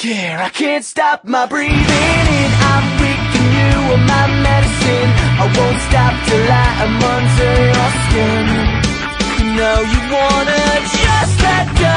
care. I can't stop my breathing in. I'm weak and you are my medicine. I won't stop till I am under your skin. No, you wanna just let go.